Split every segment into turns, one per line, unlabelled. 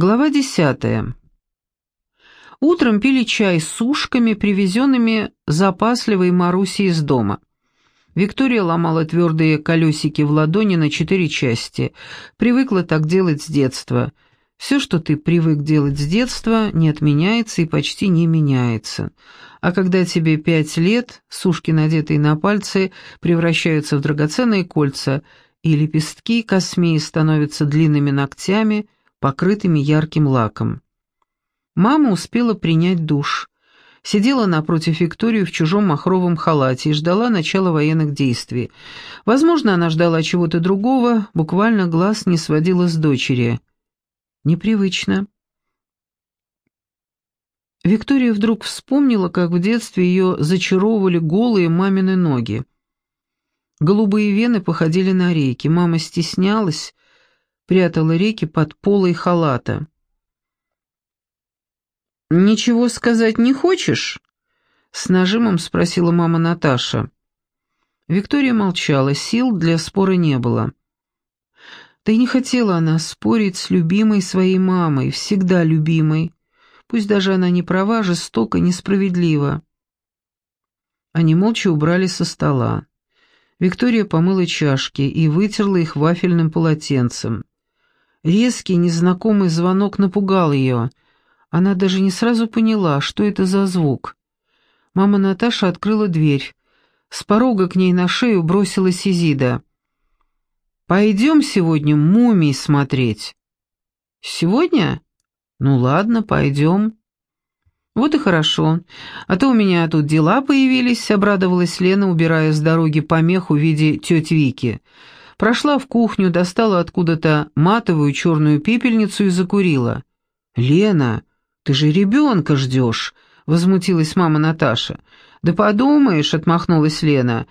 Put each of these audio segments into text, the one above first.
Глава десятая. Утром пили чай с сушками, привезенными запасливой Маруси из дома. Виктория ломала твердые колесики в ладони на четыре части. Привыкла так делать с детства. Все, что ты привык делать с детства, не отменяется и почти не меняется. А когда тебе пять лет, сушки, надетые на пальцы, превращаются в драгоценные кольца, и лепестки космеи становятся длинными ногтями – покрытыми ярким лаком. Мама успела принять душ. Сидела напротив Виктории в чужом махровом халате и ждала начала военных действий. Возможно, она ждала чего-то другого, буквально глаз не сводила с дочери. Непривычно. Виктория вдруг вспомнила, как в детстве ее зачаровывали голые мамины ноги. Голубые вены походили на рейки. Мама стеснялась, прятала реки под полой халата. «Ничего сказать не хочешь?» — с нажимом спросила мама Наташа. Виктория молчала, сил для спора не было. Да и не хотела она спорить с любимой своей мамой, всегда любимой. Пусть даже она не права, жестоко, несправедлива. Они молча убрали со стола. Виктория помыла чашки и вытерла их вафельным полотенцем. Резкий, незнакомый звонок напугал ее. Она даже не сразу поняла, что это за звук. Мама Наташа открыла дверь. С порога к ней на шею бросилась Изида. «Пойдем сегодня мумий смотреть». «Сегодня? Ну ладно, пойдем». «Вот и хорошо. А то у меня тут дела появились», — обрадовалась Лена, убирая с дороги помеху в виде тети Вики. Прошла в кухню, достала откуда-то матовую черную пепельницу и закурила. «Лена, ты же ребенка ждешь», — возмутилась мама Наташа. «Да подумаешь», — отмахнулась Лена.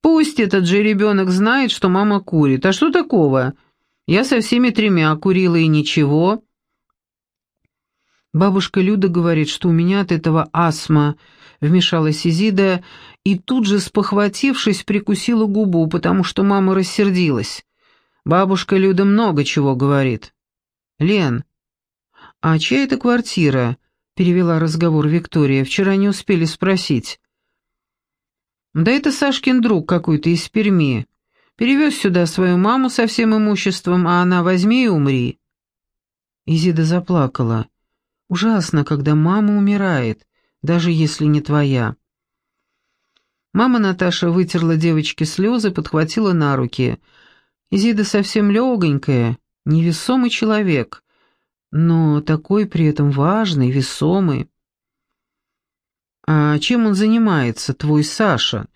«Пусть этот же ребенок знает, что мама курит. А что такого? Я со всеми тремя курила и ничего». Бабушка Люда говорит, что у меня от этого астма, вмешалась Изида и тут же, спохватившись, прикусила губу, потому что мама рассердилась. Бабушка Люда много чего говорит. «Лен, а чья это квартира?» — перевела разговор Виктория. «Вчера не успели спросить». «Да это Сашкин друг какой-то из Перми. Перевез сюда свою маму со всем имуществом, а она возьми и умри». Изида заплакала. «Ужасно, когда мама умирает, даже если не твоя». Мама Наташа вытерла девочке слезы, подхватила на руки. Изида совсем легонькая, невесомый человек, но такой при этом важный, весомый. «А чем он занимается, твой Саша?»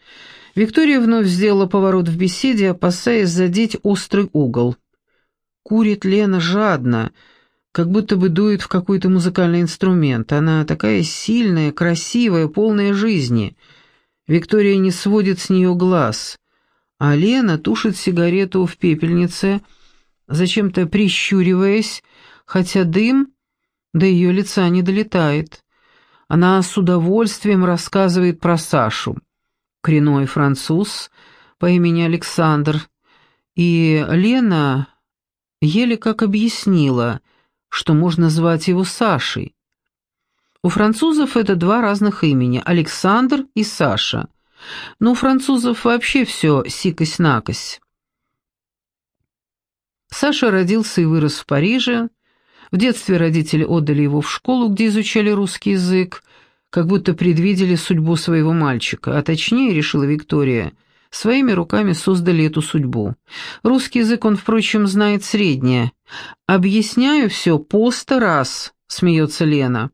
Виктория вновь сделала поворот в беседе, опасаясь задеть острый угол. Курит Лена жадно, как будто бы дует в какой-то музыкальный инструмент. Она такая сильная, красивая, полная жизни — Виктория не сводит с нее глаз, а Лена тушит сигарету в пепельнице, зачем-то прищуриваясь, хотя дым до ее лица не долетает. Она с удовольствием рассказывает про Сашу. Коренной француз по имени Александр. И Лена еле как объяснила, что можно звать его Сашей. У французов это два разных имени – Александр и Саша. Но у французов вообще все сикось-накось. Саша родился и вырос в Париже. В детстве родители отдали его в школу, где изучали русский язык, как будто предвидели судьбу своего мальчика, а точнее, решила Виктория, своими руками создали эту судьбу. Русский язык он, впрочем, знает среднее. «Объясняю все по раз», — смеется Лена.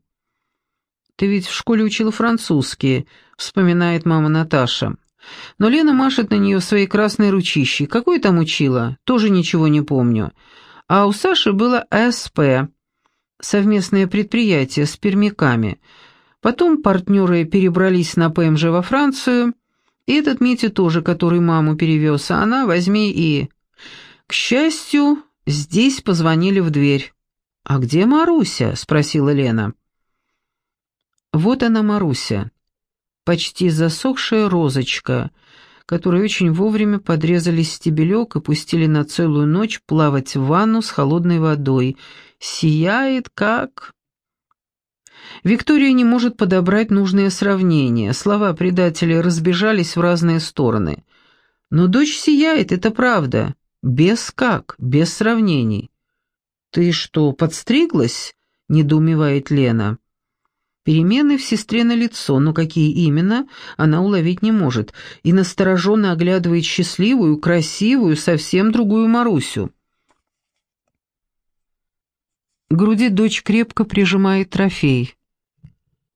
Ты ведь в школе учила французский», — вспоминает мама Наташа. Но Лена машет на нее своей красной ручищей. Какой там учила? Тоже ничего не помню. А у Саши было СП, совместное предприятие с пермяками. Потом партнеры перебрались на ПМЖ во Францию, и этот Митя тоже, который маму перевез, а она возьми и... К счастью, здесь позвонили в дверь. «А где Маруся?» — спросила Лена. Вот она, Маруся, почти засохшая розочка, которые очень вовремя подрезали стебелек и пустили на целую ночь плавать в ванну с холодной водой. Сияет как... Виктория не может подобрать нужное сравнение. Слова предателя разбежались в разные стороны. Но дочь сияет, это правда. Без как, без сравнений. «Ты что, подстриглась?» — недоумевает Лена. Перемены в сестре на лицо, но какие именно, она уловить не может, и настороженно оглядывает счастливую, красивую, совсем другую Марусю. Груди дочь крепко прижимает трофей.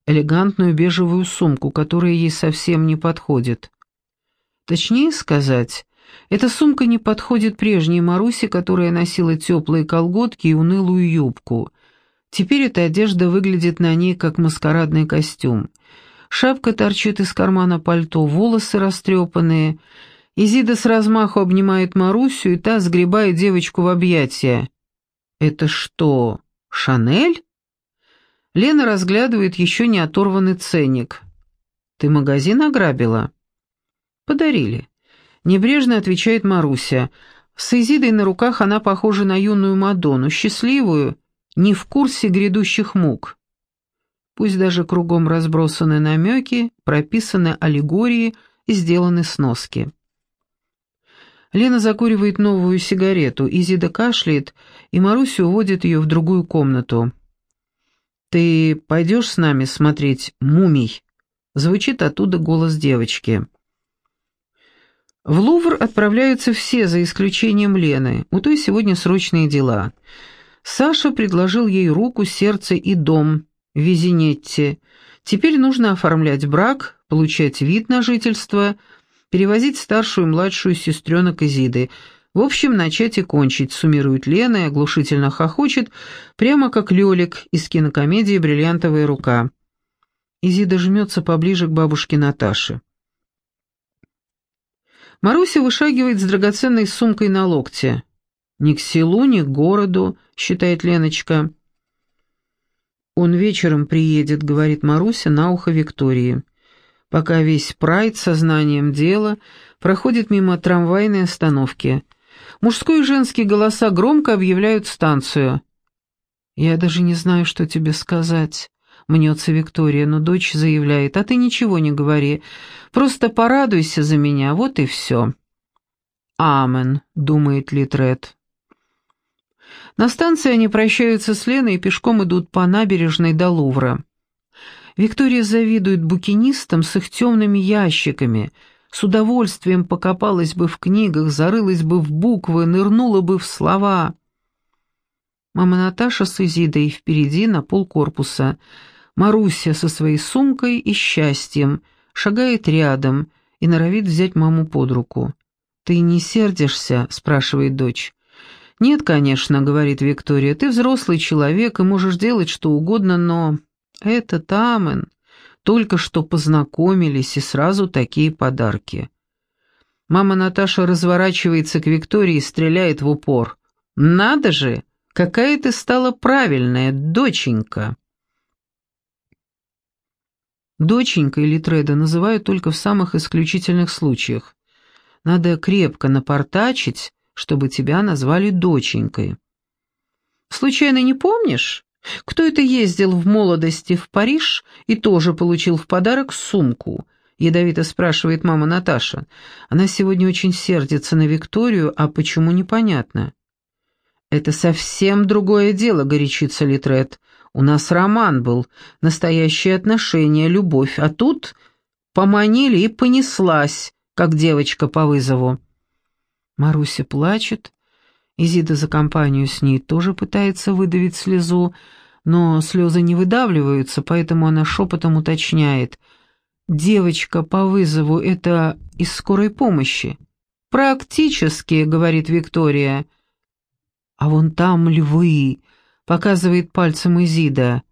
Элегантную бежевую сумку, которая ей совсем не подходит. Точнее сказать, эта сумка не подходит прежней Марусе, которая носила теплые колготки и унылую юбку. Теперь эта одежда выглядит на ней как маскарадный костюм. Шапка торчит из кармана пальто, волосы растрепанные. Изида с размаху обнимает Марусю, и та сгребает девочку в объятия. «Это что, Шанель?» Лена разглядывает еще не оторванный ценник. «Ты магазин ограбила?» «Подарили». Небрежно отвечает Маруся. С Изидой на руках она похожа на юную Мадонну, счастливую, не в курсе грядущих мук. Пусть даже кругом разбросаны намеки, прописаны аллегории и сделаны сноски. Лена закуривает новую сигарету, Изида кашляет, и Маруся уводит ее в другую комнату. «Ты пойдешь с нами смотреть «Мумий»?» Звучит оттуда голос девочки. В Лувр отправляются все, за исключением Лены. У той сегодня срочные дела. Саша предложил ей руку, сердце и дом в Визинетте. Теперь нужно оформлять брак, получать вид на жительство, перевозить старшую и младшую сестренок Изиды. В общем, начать и кончить, суммирует Лена и оглушительно хохочет, прямо как Лёлик из кинокомедии «Бриллиантовая рука». Изида жмется поближе к бабушке Наташе. Маруся вышагивает с драгоценной сумкой на локте. «Ни к селу, ни к городу», — считает Леночка. «Он вечером приедет», — говорит Маруся на ухо Виктории. Пока весь прайд сознанием дела проходит мимо трамвайной остановки. Мужской и женский голоса громко объявляют станцию. «Я даже не знаю, что тебе сказать», — мнется Виктория, но дочь заявляет, «А ты ничего не говори. Просто порадуйся за меня, вот и все». «Амен», — думает Литрет. На станции они прощаются с Леной и пешком идут по набережной до Лувра. Виктория завидует букинистам с их темными ящиками, с удовольствием покопалась бы в книгах, зарылась бы в буквы, нырнула бы в слова. Мама Наташа с Изидой впереди на полкорпуса, Маруся со своей сумкой и счастьем — шагает рядом и норовит взять маму под руку. «Ты не сердишься?» — спрашивает дочь. «Нет, конечно», — говорит Виктория, — «ты взрослый человек и можешь делать что угодно, но это Тамен. Только что познакомились, и сразу такие подарки». Мама Наташа разворачивается к Виктории и стреляет в упор. «Надо же! Какая ты стала правильная, доченька!» Доченькой Литреда называют только в самых исключительных случаях. Надо крепко напортачить, чтобы тебя назвали доченькой. Случайно не помнишь, кто это ездил в молодости в Париж и тоже получил в подарок сумку? Ядовито спрашивает мама Наташа. Она сегодня очень сердится на Викторию, а почему непонятно. «Это совсем другое дело», — горячится Литред. У нас роман был, настоящие отношения, любовь, а тут поманили и понеслась, как девочка по вызову. Маруся плачет, Изида за компанию с ней тоже пытается выдавить слезу, но слезы не выдавливаются, поэтому она шепотом уточняет. «Девочка по вызову — это из скорой помощи». «Практически», — говорит Виктория. «А вон там львы», показывает пальцем Изида.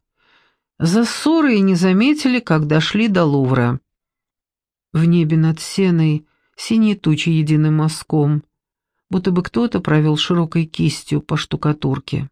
За ссорой не заметили, как дошли до Лувра. В небе над сеной синие тучи единым мазком, будто бы кто-то провел широкой кистью по штукатурке.